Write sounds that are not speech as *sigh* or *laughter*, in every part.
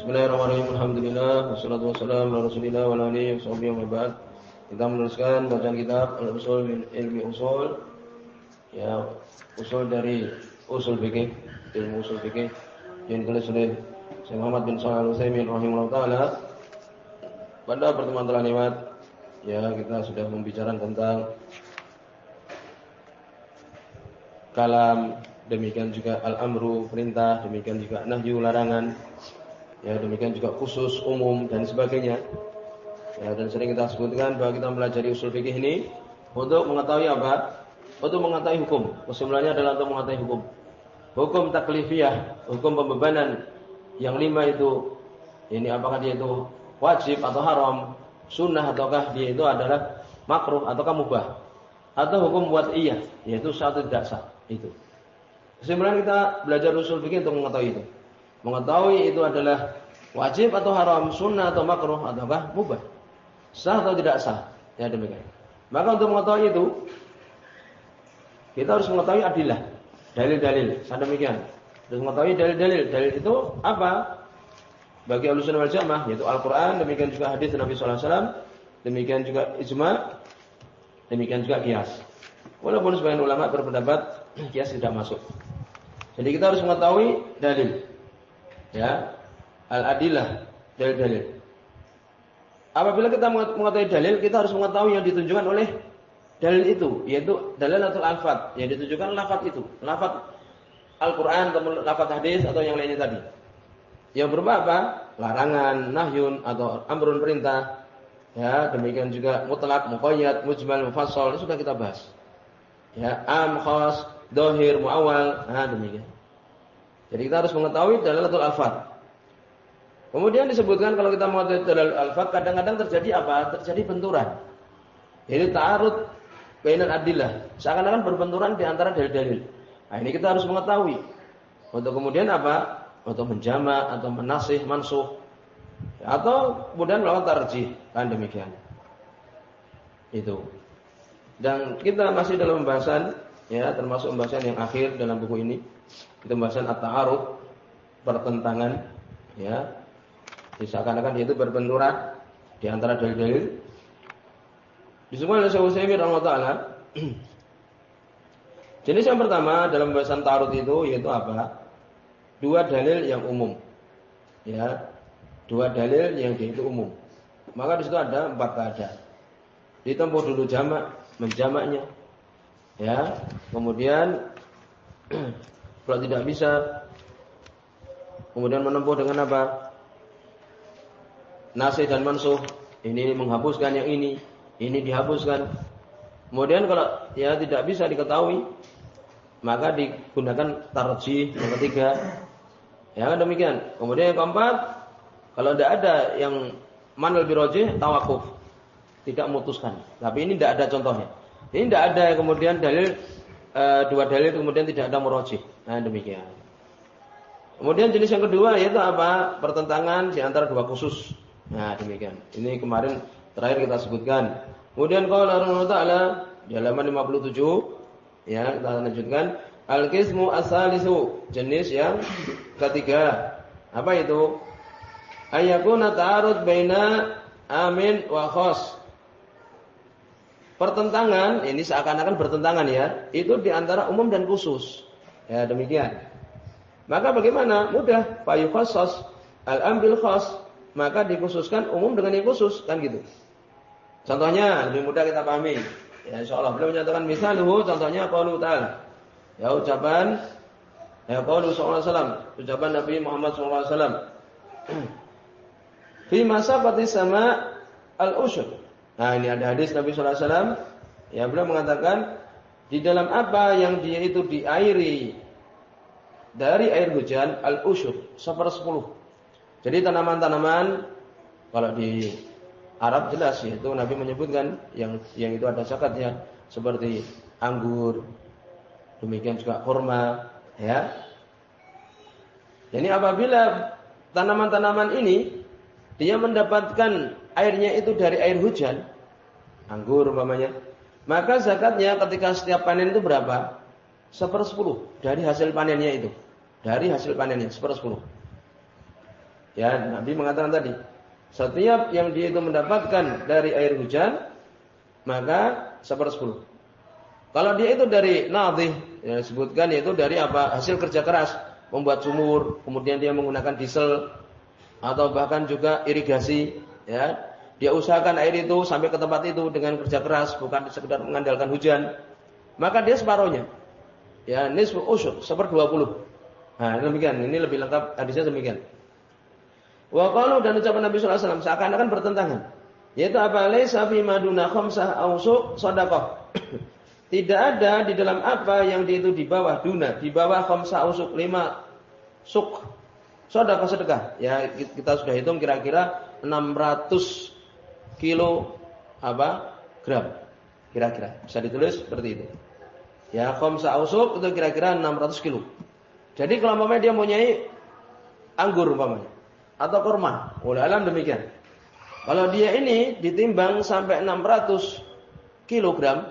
Bismillahirrahmanirrahim. Alhamdulillah wassalatu wassalamu ala Rasulillah wa ala alihi wa ba'd. Kita meneruskan bacaan kitab Al-Usul min Ilmi Usul. Ya, usul dari usul fikih, ilmu usul fikih yang ditulis oleh Syekh Muhammad bin Shalih Al-Utsaimin rahimahullah taala. Pada pertemuan telah lewat ya kita sudah membicarakan tentang kalam, demikian juga al-amru perintah, demikian juga nahyu larangan. Ya, demikian juga khusus, umum dan sebagainya. Ya, dan sering kita sebutkan bahwa kita mempelajari usul fikih ini untuk mengetahui apa? Untuk mengetahui hukum. Kesimpulannya adalah untuk mengetahui hukum. Hukum taklifiyah, hukum pembebanan yang lima itu ini apakah dia itu wajib atau haram, sunnah ataukah dia itu adalah makruh ataukah mubah atau hukum buat iya yaitu satu tidak sah itu. Kesimpulan kita belajar usul fikih untuk mengetahui itu. Mengetahui itu adalah wajib atau haram, sunnah atau makruh ataukah mubah. Sah atau tidak sah. Ya demikian. Maka untuk mengetahui itu kita harus mengetahui adilah, dalil-dalil. Saya demikian. Harus mengetahui dalil-dalil. Dalil itu apa? Bagi Ahlussunnah wal Jamaah yaitu Al-Qur'an, demikian juga hadis Nabi sallallahu alaihi wasallam, demikian juga ijma, demikian juga kias. Walaupun sebagian ulama berpendapat kias tidak masuk. Jadi kita harus mengetahui dalil. Ya. Al-adillah, dalil-dalil. Apabila kita mengetahui dalil, kita harus mengetahui yang ditunjukkan oleh dalil itu, yaitu dalil atau alfat yang ditunjukkan lafaz itu, lafaz Al-Qur'an atau hadis atau yang lainnya tadi. Yang berupa apa? Larangan, nahyun atau amrun perintah. Ya, demikian juga mutlak, muqayyad, mujmal, mufassal, sudah kita bahas. Ya, am, khas, dohir, muawal, nah demikian. Jadi kita harus mengetahui dalalatul alfat. Kemudian disebutkan kalau kita mengetahui dalalatul alfat, kadang-kadang terjadi apa? Terjadi benturan. Ini ta'arud bainal adillah. Seakan-akan berbenturan di antara dalil-dalil. Nah, ini kita harus mengetahui. Untuk kemudian apa? Untuk menjama atau menasih, mansuh. Atau kemudian melakukan tarjih. Kan demikian. Itu. Dan kita masih dalam pembahasan ya termasuk pembahasan yang akhir dalam buku ini. Itu pembahasan at-ta'arud pertentangan ya. Seakan-akan itu berbenturan di antara dalil-dalil. Disebutkan oleh Syekh Utsaimin rahimahullah *clears throat* Jenis yang pertama dalam pembahasan ta'arud itu yaitu apa? Dua dalil yang umum. Ya. Dua dalil yang itu umum. Maka di situ ada empat keadaan. Ditempuh dulu jamak, menjamaknya. Ya, kemudian *clears throat* kalau tidak bisa kemudian menempuh dengan apa? Nasih dan mansuh. Ini menghapuskan yang ini, ini dihapuskan. Kemudian kalau ya tidak bisa diketahui, maka digunakan tarjih yang ketiga. Ya demikian. Kemudian yang keempat, kalau tidak ada yang manal birojih, tawakuf. Tidak memutuskan. Tapi ini tidak ada contohnya. Ini tidak ada kemudian dalil e, dua dalil kemudian tidak ada murojih. Nah demikian. Kemudian jenis yang kedua yaitu apa? Pertentangan di antara dua khusus. Nah demikian. Ini kemarin terakhir kita sebutkan. Kemudian kalau Allah Taala di halaman 57 ya kita lanjutkan al-qismu asalisu jenis yang ketiga. Apa itu? Ayakuna ta'arud baina amin wa khos pertentangan ini seakan-akan bertentangan ya, itu di antara umum dan khusus. Ya, demikian. Maka bagaimana? Mudah, fayukhassas al-ambil khas, maka dikhususkan umum dengan yang khusus, kan gitu. Contohnya lebih mudah kita pahami. Ya insyaallah beliau menyatakan misalnya contohnya qaulu ta'ala. Ya ucapan ya qaulu sallallahu alaihi ucapan Nabi Muhammad sallallahu alaihi wasallam. *clears throat* Fi sama al-usyur Nah ini ada hadis Nabi Wasallam yang beliau mengatakan di dalam apa yang dia itu diairi dari air hujan al usyur sepersepuluh. Jadi tanaman-tanaman kalau di Arab jelas yaitu Nabi menyebutkan yang yang itu ada zakatnya seperti anggur, demikian juga kurma, ya. Jadi apabila tanaman-tanaman ini dia mendapatkan airnya itu dari air hujan, anggur umpamanya, maka zakatnya ketika setiap panen itu berapa? Sepersepuluh dari hasil panennya itu. Dari hasil panennya sepersepuluh. Ya, Nabi mengatakan tadi, setiap yang dia itu mendapatkan dari air hujan, maka sepersepuluh. Kalau dia itu dari nadih, ya sebutkan yaitu dari apa? Hasil kerja keras, membuat sumur, kemudian dia menggunakan diesel atau bahkan juga irigasi, ya. Dia usahakan air itu sampai ke tempat itu dengan kerja keras, bukan sekedar mengandalkan hujan. Maka dia separohnya. Ya, nisfu usyur, seper 20. Nah, demikian. Ini lebih lengkap hadisnya demikian. Wa qalu dan ucapan Nabi sallallahu alaihi wasallam seakan-akan bertentangan. Yaitu apa? Laisa fi maduna khamsah ausuk sadaqah. *clears throat* Tidak ada di dalam apa yang di itu di bawah duna, di bawah khamsah ausuk lima suk sedekah sedekah. Ya kita sudah hitung kira-kira 600 kilo apa gram. Kira-kira. Bisa ditulis seperti itu. Ya khamsa ausuk itu kira-kira 600 kilo. Jadi kalau umpamanya dia mempunyai anggur umpamanya. Atau kurma. Oleh alam demikian. Kalau dia ini ditimbang sampai 600 kilogram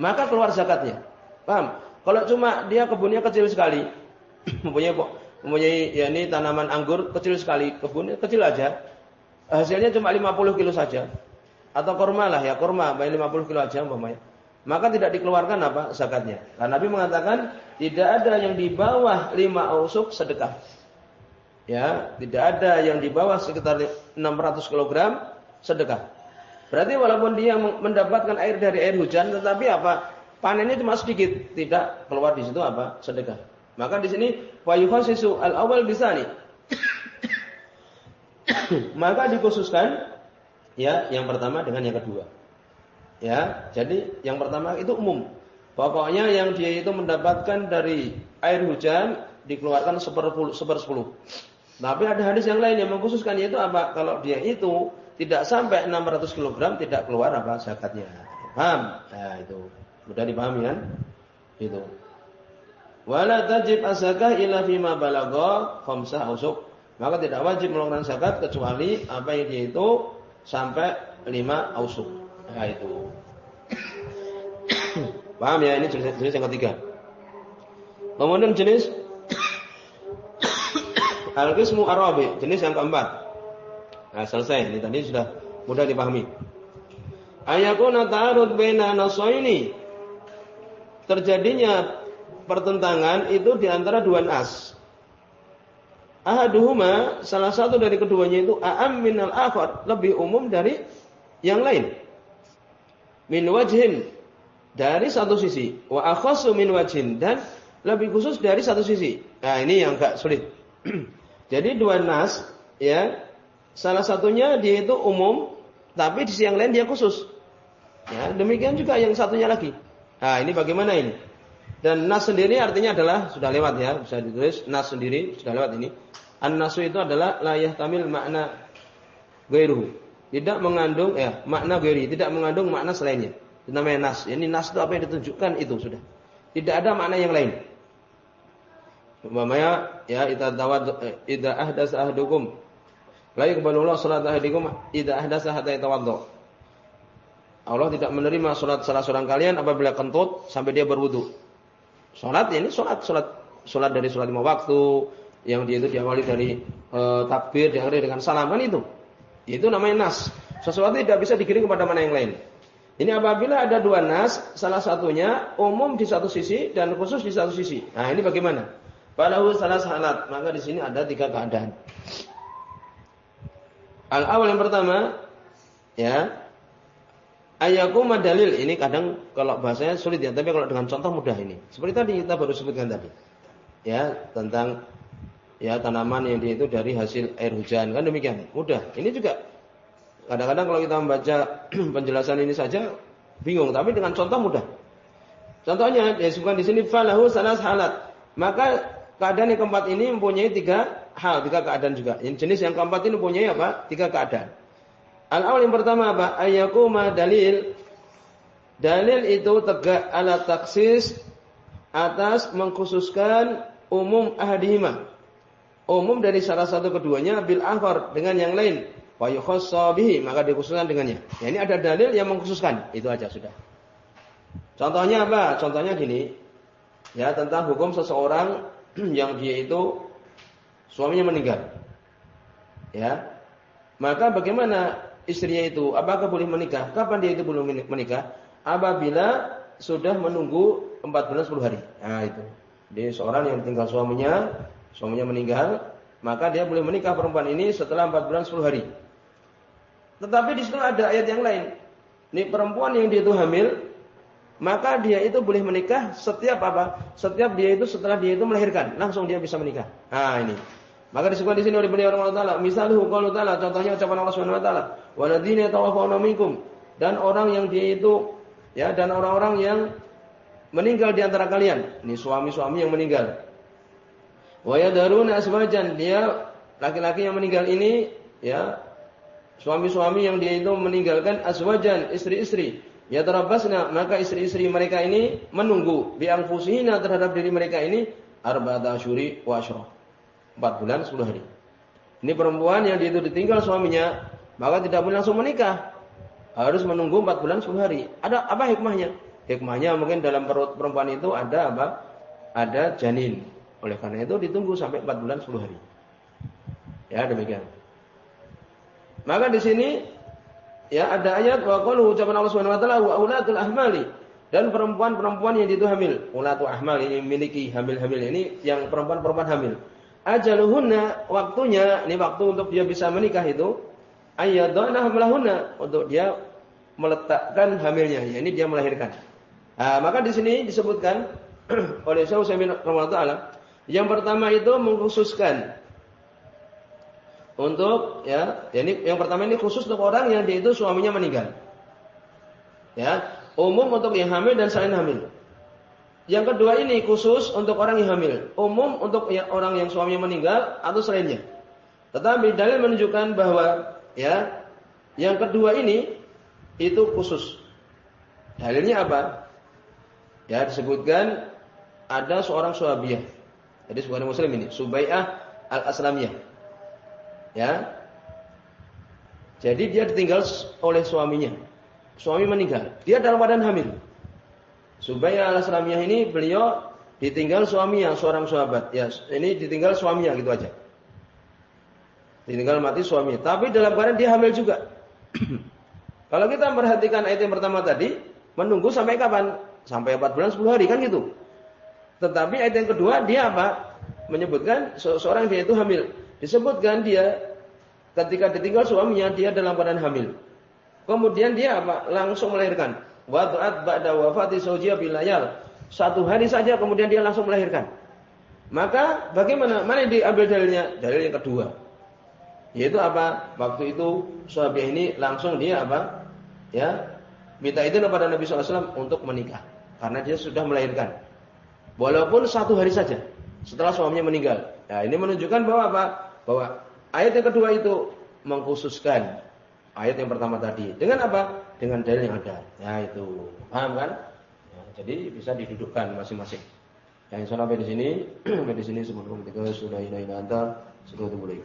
maka keluar zakatnya. Paham? Kalau cuma dia kebunnya kecil sekali *coughs* mempunyai mempunyai ya ini tanaman anggur kecil sekali kebunnya kecil aja hasilnya cuma 50 kilo saja. Atau kurma lah ya kurma baik 50 kilo aja umpamanya maka tidak dikeluarkan apa zakatnya. Karena Nabi mengatakan tidak ada yang di bawah 5 ausuk sedekah. Ya tidak ada yang di bawah sekitar 600 kg sedekah. Berarti walaupun dia mendapatkan air dari air hujan tetapi apa? Panennya cuma sedikit tidak keluar di situ apa sedekah. Maka di sini wa al awal bisani *coughs* maka dikhususkan ya yang pertama dengan yang kedua. Ya, jadi yang pertama itu umum. Pokoknya yang dia itu mendapatkan dari air hujan dikeluarkan sepersepuluh. Tapi ada hadis yang lain yang mengkhususkan yaitu apa? Kalau dia itu tidak sampai 600 kg tidak keluar apa zakatnya. Paham? Nah, itu mudah dipahami kan? Itu. Wala tajib asakah illa fima balagha khamsah ausuk maka tidak wajib mengeluarkan zakat kecuali apa yang dia itu sampai lima ausuk. Nah itu. Paham ya? Ini jenis, jenis yang ketiga. Kemudian jenis Al-Qismu Arabi, jenis yang keempat. Nah, selesai. Ini tadi sudah mudah dipahami. Ayakuna ta'arud baina nasaini. Terjadinya pertentangan itu di antara dua nas ahaduhuma salah satu dari keduanya itu a'am minal akhar, lebih umum dari yang lain. Min wajhin dari satu sisi, wa akhassu min wajhin dan lebih khusus dari satu sisi. Nah, ini yang agak sulit. *clears throat* Jadi dua nas ya, salah satunya dia itu umum, tapi di sisi yang lain dia khusus. Ya, demikian juga yang satunya lagi. Nah, ini bagaimana ini? Dan nas sendiri artinya adalah sudah lewat ya, bisa ditulis nas sendiri sudah lewat ini. An-nasu itu adalah layah tamil makna gairuhu. Tidak mengandung ya, makna gairi, tidak mengandung makna selainnya. Itu namanya nas. Ini nas itu apa yang ditunjukkan itu sudah. Tidak ada makna yang lain. Umpamanya ya idza tawad idza ahdas ahdukum la yuqbalu Allah salat ahadikum idza ahdasa hatta yatawaddo. Allah tidak menerima salat salah seorang kalian apabila kentut sampai dia berwudu. Salat ini salat salat salat dari salat lima waktu yang dia itu diawali dari e, takbir diakhiri dengan salaman itu. Itu namanya nas. Sesuatu tidak bisa dikirim kepada mana yang lain. Ini apabila ada dua nas, salah satunya umum di satu sisi dan khusus di satu sisi. Nah, ini bagaimana? Falahu salah salat, maka di sini ada tiga keadaan. Al awal yang pertama, ya, Ayakuma dalil ini kadang kalau bahasanya sulit ya, tapi kalau dengan contoh mudah ini. Seperti tadi kita baru sebutkan tadi. Ya, tentang ya tanaman yang itu dari hasil air hujan kan demikian. Mudah. Ini juga kadang-kadang kalau kita membaca *clears throat* penjelasan ini saja bingung, tapi dengan contoh mudah. Contohnya disebutkan di sini falahu salas halat. Maka keadaan yang keempat ini mempunyai tiga hal, tiga keadaan juga. Yang jenis yang keempat ini mempunyai apa? Tiga keadaan. Al-awal yang pertama apa? Ayyakuma dalil. Dalil itu tegak ala taksis atas mengkhususkan umum ahadihima. Umum dari salah satu keduanya bil akhar dengan yang lain. Wa bihi, maka dikhususkan dengannya. Ya, ini ada dalil yang mengkhususkan. Itu aja sudah. Contohnya apa? Contohnya gini. Ya, tentang hukum seseorang *clears throat* yang dia itu suaminya meninggal. Ya. Maka bagaimana istrinya itu? Apakah boleh menikah? Kapan dia itu belum menikah? Apabila sudah menunggu 4 bulan 10 hari. Nah itu. Jadi seorang yang tinggal suaminya, suaminya meninggal, maka dia boleh menikah perempuan ini setelah 4 bulan 10 hari. Tetapi di situ ada ayat yang lain. Ini perempuan yang dia itu hamil, maka dia itu boleh menikah setiap apa? Setiap dia itu setelah dia itu melahirkan, langsung dia bisa menikah. Nah, ini. Maka disebutkan di sini oleh beliau Allah Taala, misalnya qalu Taala, contohnya ucapan Allah Subhanahu wa taala, dan orang yang dia itu ya dan orang-orang yang meninggal di antara kalian. Ini suami-suami yang meninggal. Wa aswajan, dia laki-laki yang meninggal ini ya suami-suami yang dia itu meninggalkan aswajan, istri-istri Ya tarabbasna maka istri-istri mereka ini menunggu bi anfusihina terhadap diri mereka ini arba'ata asyuri wa. 4 bulan 10 hari. Ini perempuan yang dia itu ditinggal suaminya, maka tidak boleh langsung menikah. Harus menunggu 4 bulan 10 hari. Ada apa hikmahnya? Hikmahnya mungkin dalam perut perempuan itu ada apa? Ada janin. Oleh karena itu ditunggu sampai 4 bulan 10 hari. Ya, demikian. Maka di sini Ya, ada ayat wa qalu ucapan Allah Subhanahu wa taala wa ulatul ahmali dan perempuan-perempuan yang itu hamil. Ulatu ahmal ini memiliki hamil-hamil ini yang perempuan-perempuan hamil. Ajaluhunna waktunya ini waktu untuk dia bisa menikah itu ayyadana hamlahunna untuk dia meletakkan hamilnya, ya ini dia melahirkan. Nah, maka di sini disebutkan *clears throat* oleh Syekh Utsaimin rahimahullah yang pertama itu mengkhususkan untuk ya, ini yang pertama ini khusus untuk orang yang dia itu suaminya meninggal. Ya, umum untuk yang hamil dan selain hamil. Yang kedua ini khusus untuk orang yang hamil, umum untuk yang, orang yang suaminya meninggal atau selainnya. Tetapi dalil menunjukkan bahwa ya, yang kedua ini itu khusus. Dalilnya apa? Ya, disebutkan ada seorang suhabiah. Jadi seorang muslim ini, Subai'ah al-Aslamiyah. Ya. Jadi dia ditinggal oleh suaminya. Suami meninggal. Dia dalam badan hamil. Subaya al ini beliau ditinggal suaminya, seorang sahabat. Ya, ini ditinggal suaminya gitu aja. Ditinggal mati suaminya. Tapi dalam keadaan dia hamil juga. *clears throat* Kalau kita memperhatikan ayat yang pertama tadi, menunggu sampai kapan? Sampai 4 bulan 10 hari kan gitu. Tetapi ayat yang kedua dia apa? Menyebutkan seorang dia itu hamil. Disebutkan dia ketika ditinggal suaminya dia dalam keadaan hamil. Kemudian dia apa? Langsung melahirkan. Wad'at ba'da wafati zawjiyah bilayal. Satu hari saja kemudian dia langsung melahirkan. Maka bagaimana? Mana yang diambil dalilnya? Dalil yang kedua. Yaitu apa? Waktu itu sahabat ini langsung dia apa? Ya, minta izin kepada Nabi SAW untuk menikah. Karena dia sudah melahirkan. Walaupun satu hari saja setelah suaminya meninggal. Nah, ini menunjukkan bahwa apa? bahwa ayat yang kedua itu mengkhususkan ayat yang pertama tadi. Dengan apa? Dengan dalil yang ada. Ya itu. Paham kan? Ya, jadi bisa didudukkan masing-masing. Yang sampai di sini, *clears throat* sampai di sini sebelum kita sudah ini nanti sudah boleh.